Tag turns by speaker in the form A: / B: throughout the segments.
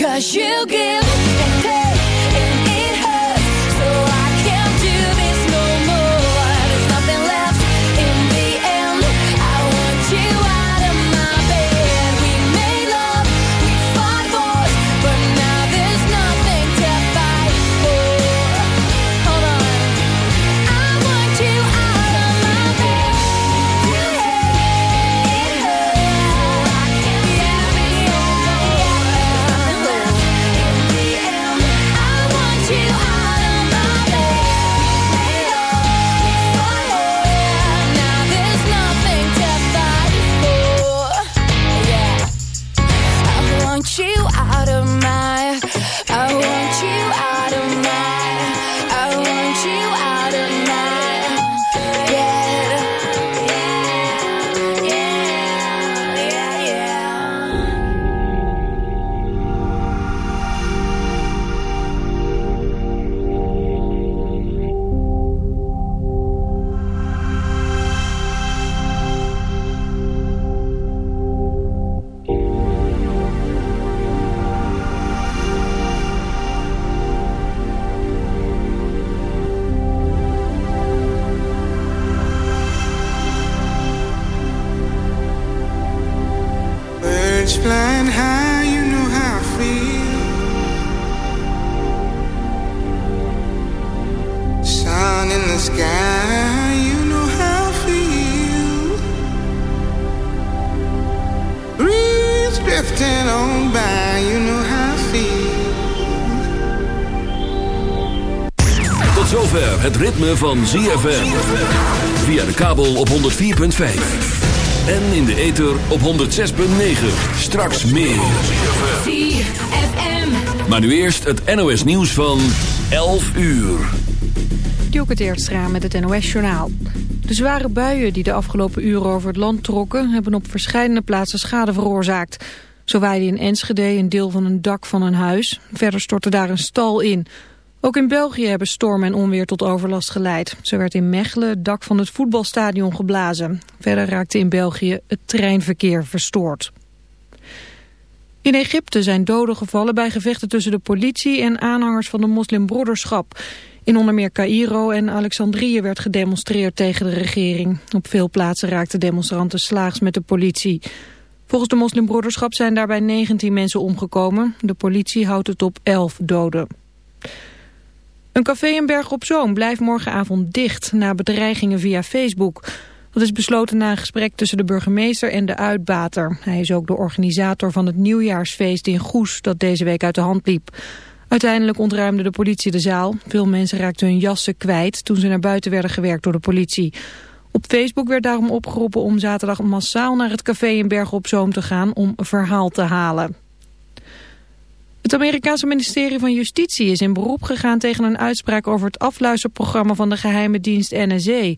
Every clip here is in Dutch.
A: Cause you give
B: ritme van ZFM. Via de kabel op 104.5. En in de ether op 106.9. Straks meer. Maar nu eerst het NOS nieuws van 11 uur.
C: Dielke Teertstra met het NOS-journaal. De zware buien die de afgelopen uren over het land trokken... hebben op verschillende plaatsen schade veroorzaakt. Zo waaide in Enschede een deel van een dak van een huis. Verder stortte daar een stal in. Ook in België hebben storm en onweer tot overlast geleid. Zo werd in Mechelen het dak van het voetbalstadion geblazen. Verder raakte in België het treinverkeer verstoord. In Egypte zijn doden gevallen bij gevechten tussen de politie en aanhangers van de moslimbroederschap. In onder meer Cairo en Alexandrië werd gedemonstreerd tegen de regering. Op veel plaatsen raakten demonstranten slaags met de politie. Volgens de moslimbroederschap zijn daarbij 19 mensen omgekomen. De politie houdt het op 11 doden. Een café in Berg op Zoom blijft morgenavond dicht na bedreigingen via Facebook. Dat is besloten na een gesprek tussen de burgemeester en de uitbater. Hij is ook de organisator van het nieuwjaarsfeest in Goes dat deze week uit de hand liep. Uiteindelijk ontruimde de politie de zaal. Veel mensen raakten hun jassen kwijt toen ze naar buiten werden gewerkt door de politie. Op Facebook werd daarom opgeroepen om zaterdag massaal naar het café in Bergen op Zoom te gaan om verhaal te halen. Het Amerikaanse ministerie van Justitie is in beroep gegaan tegen een uitspraak over het afluisterprogramma van de geheime dienst NSA.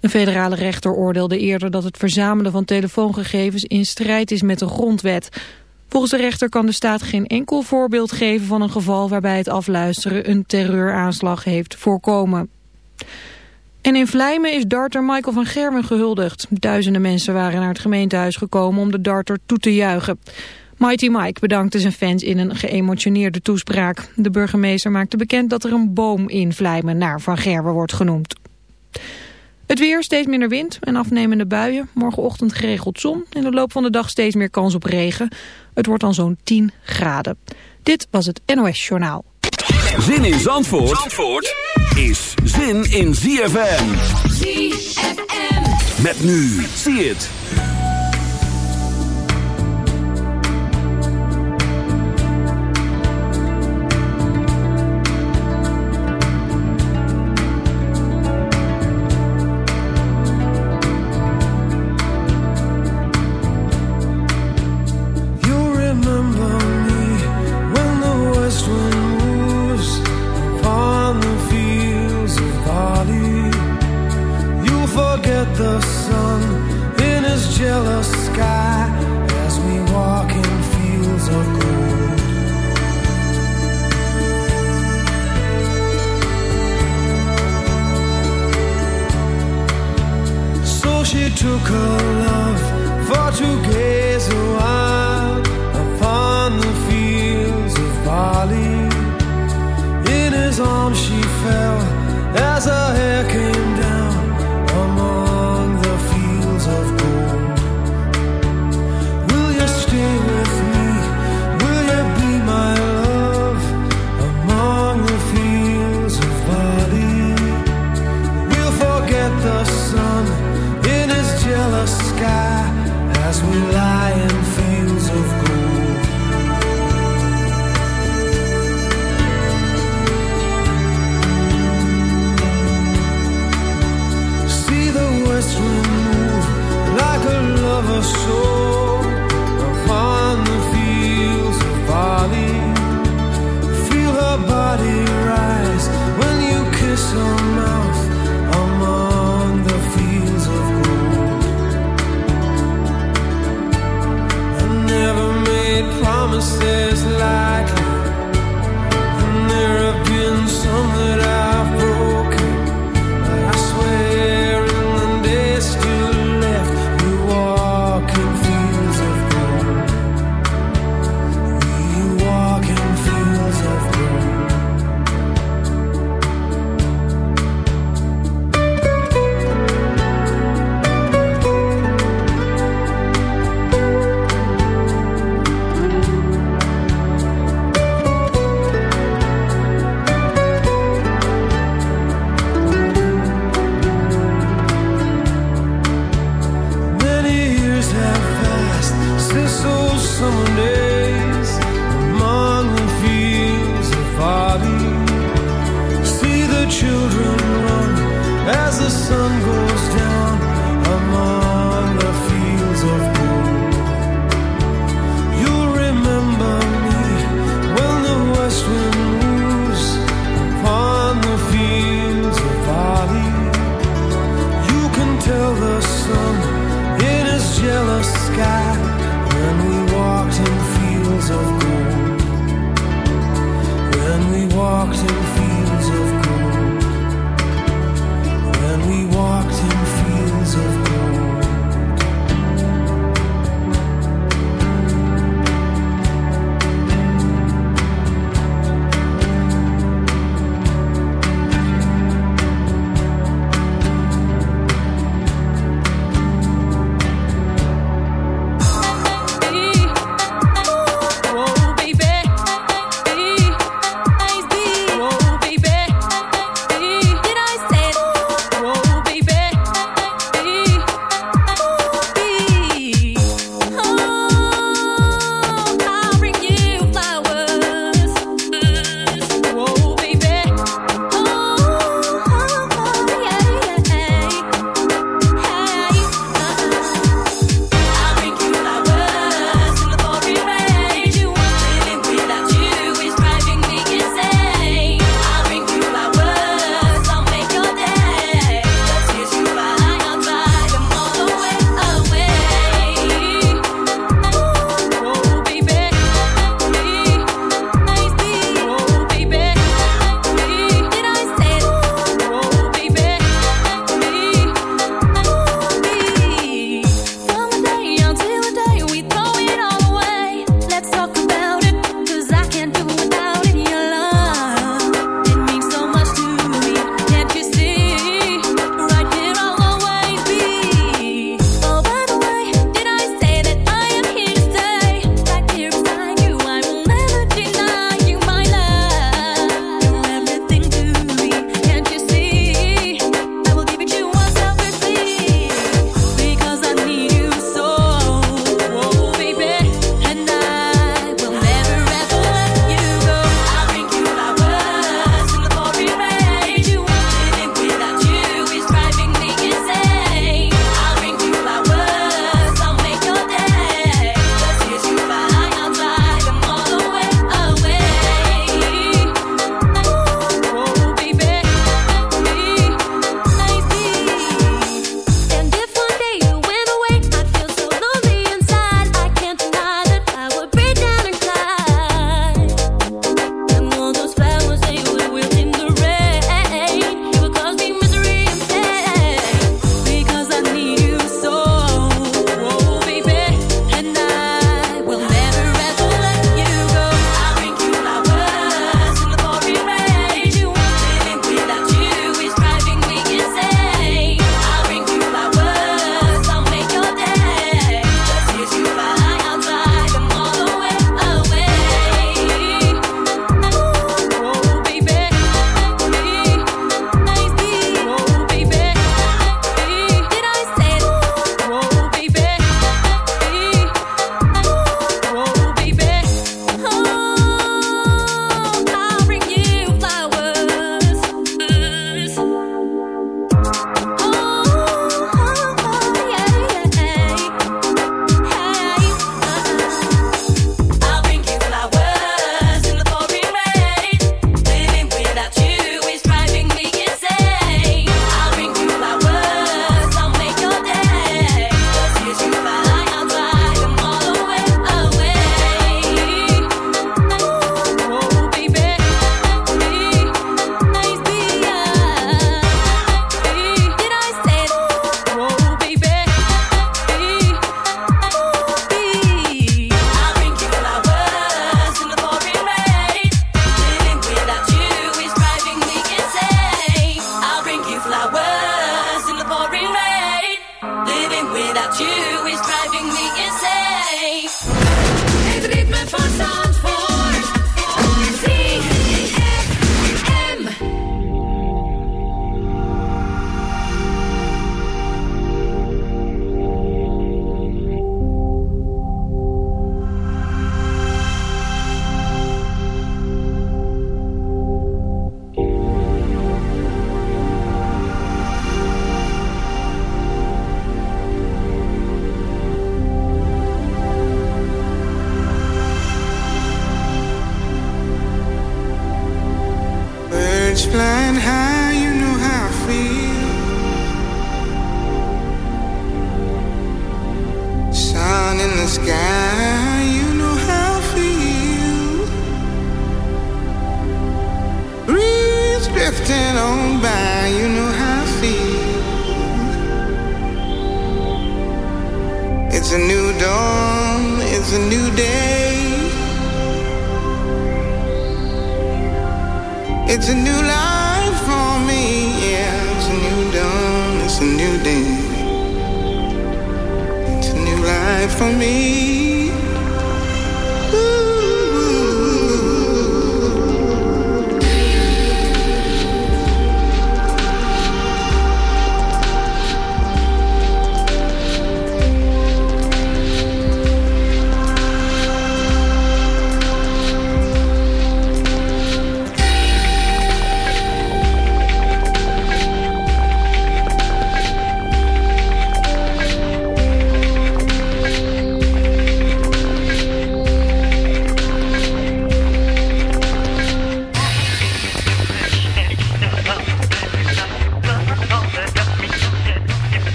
C: Een federale rechter oordeelde eerder dat het verzamelen van telefoongegevens in strijd is met de grondwet. Volgens de rechter kan de staat geen enkel voorbeeld geven van een geval waarbij het afluisteren een terreuraanslag heeft voorkomen. En in Vlijmen is darter Michael van Gerwen gehuldigd. Duizenden mensen waren naar het gemeentehuis gekomen om de darter toe te juichen. Mighty Mike bedankte zijn fans in een geëmotioneerde toespraak. De burgemeester maakte bekend dat er een boom in Vlijmen naar Van Gerwen wordt genoemd. Het weer, steeds minder wind en afnemende buien. Morgenochtend geregeld zon. In de loop van de dag steeds meer kans op regen. Het wordt dan zo'n 10 graden. Dit was het NOS Journaal.
B: Zin in Zandvoort, Zandvoort is zin in ZFM.
A: ZFM.
B: Met nu, zie het.
D: soul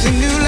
D: It's a new life.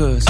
E: Cause.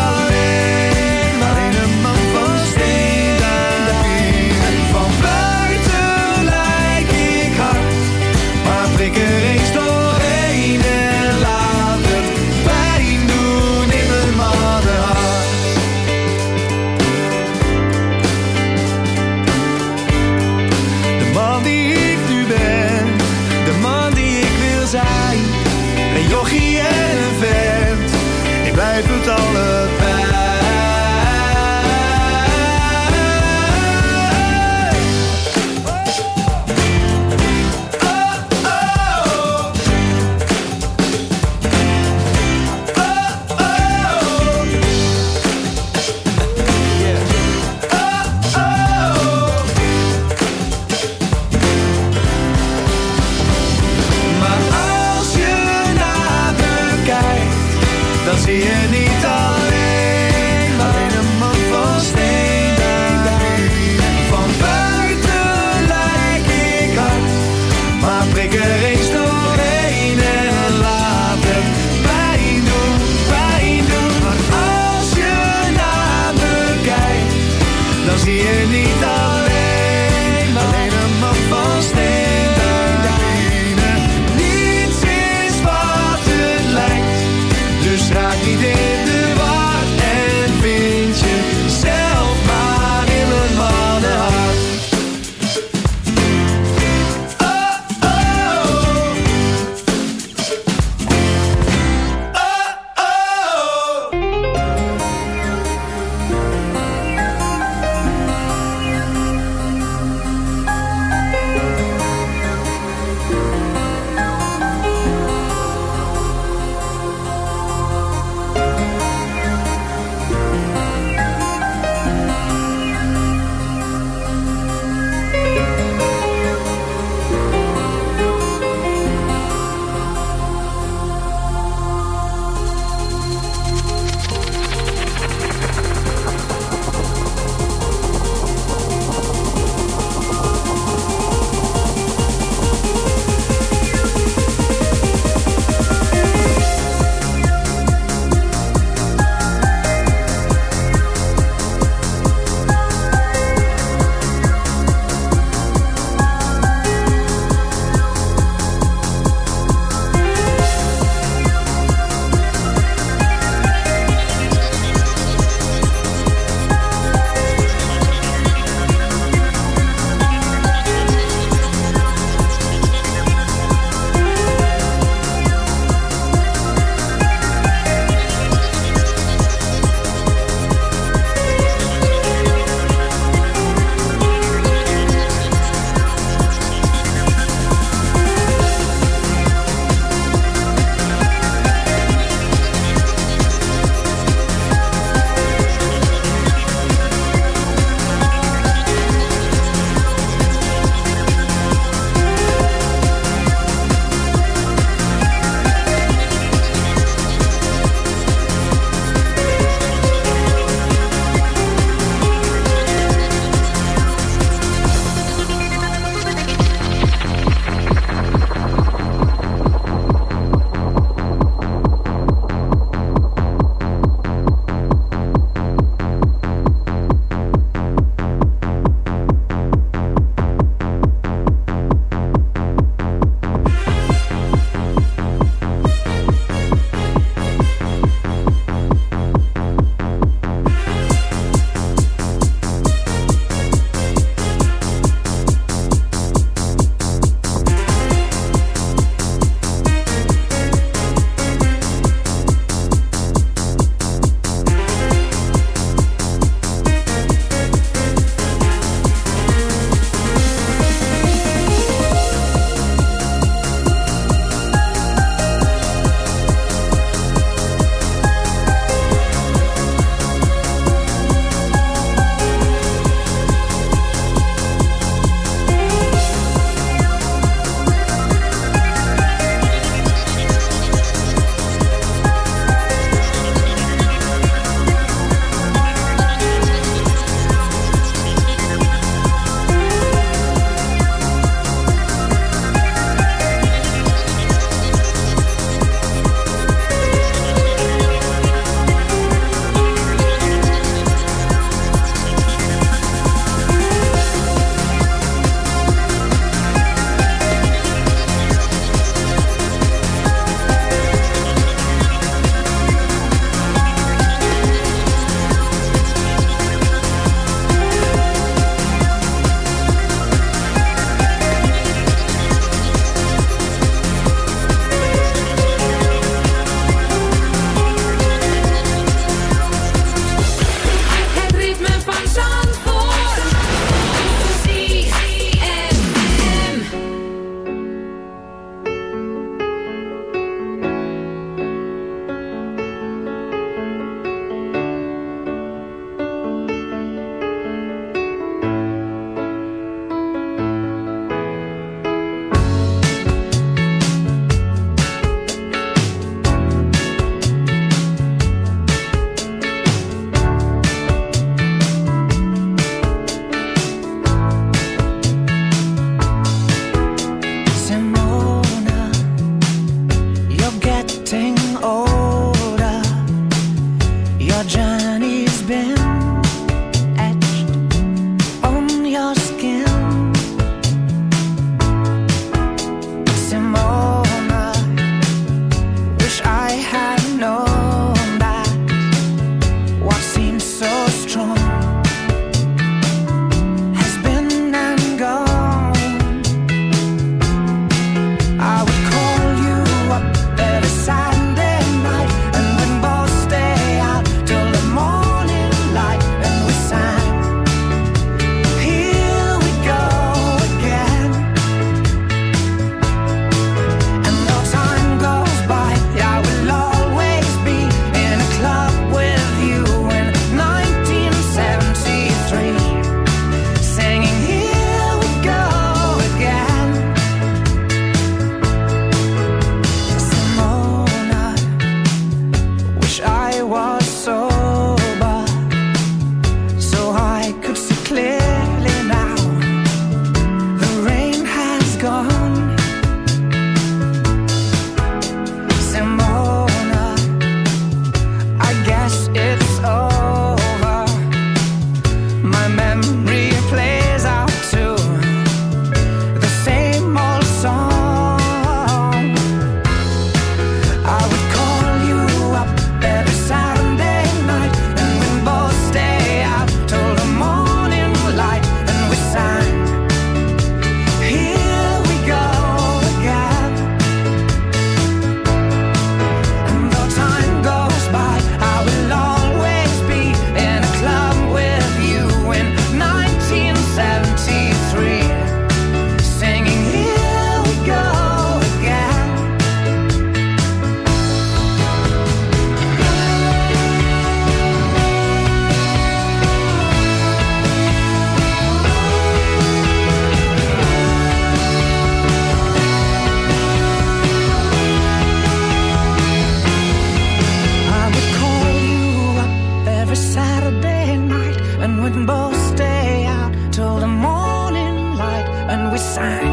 E: sign.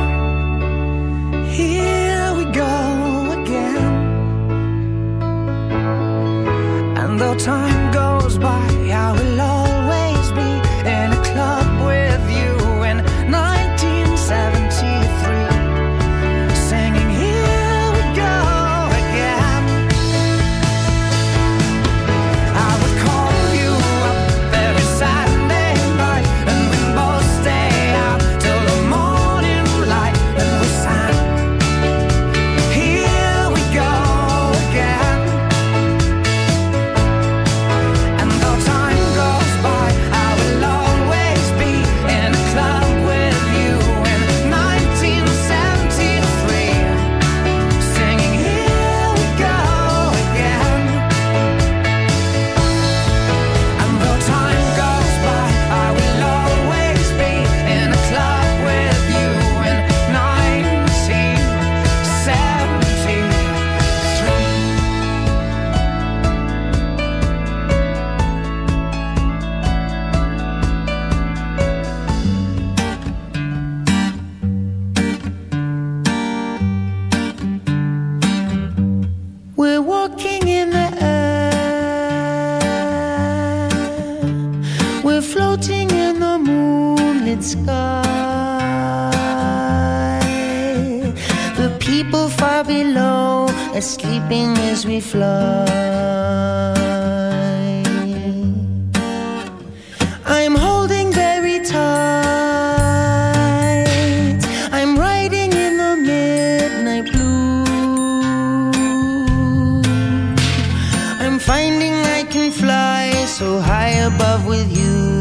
E: finding I can fly so high above with you.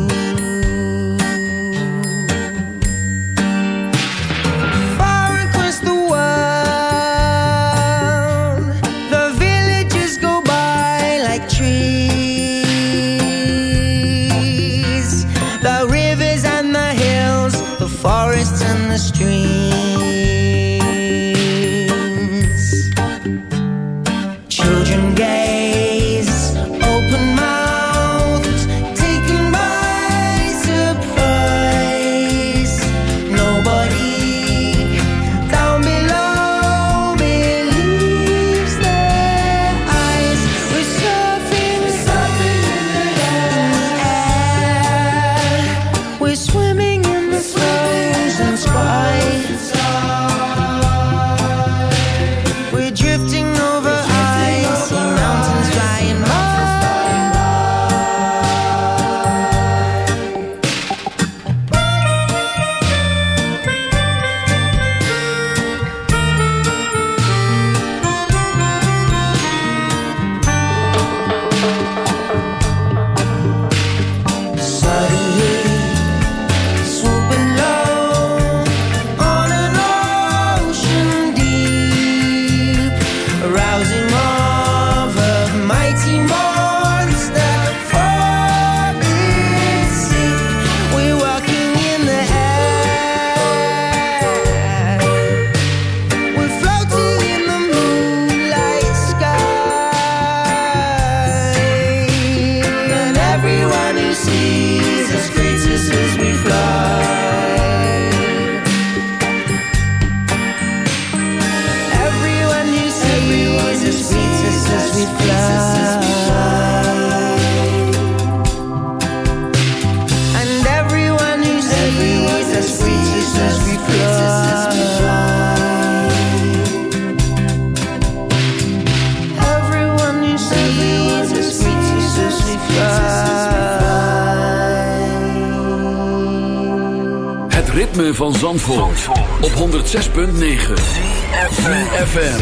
B: van Zandvoort, Zandvoort. op 106.9 CFFM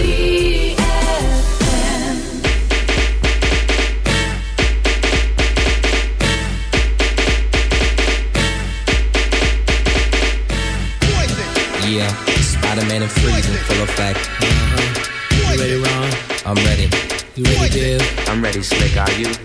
A: Yeah, Spider-Man and Freeze in full effect uh -huh.
F: You ready, Ron?
A: I'm ready
F: You ready, Bill?
A: I'm ready, Slick, are you?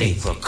G: safer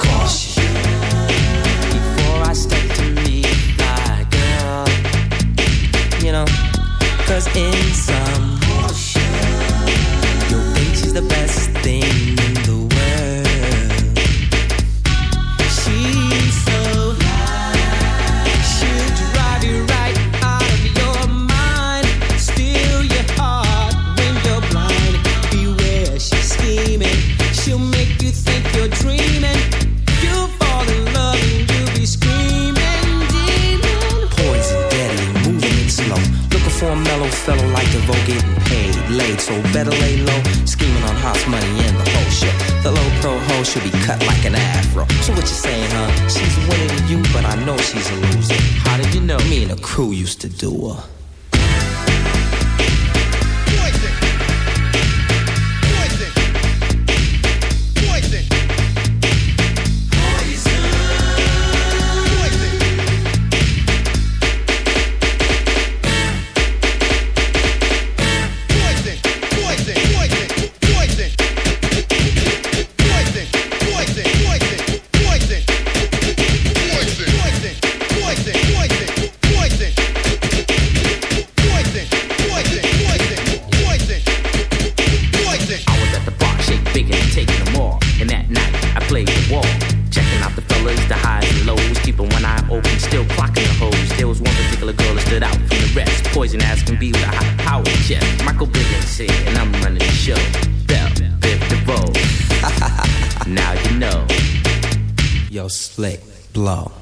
G: Michael Biggins here, and I'm running the show. Bell, Biff DeVoe. now you know.
A: Yo, slick, blow.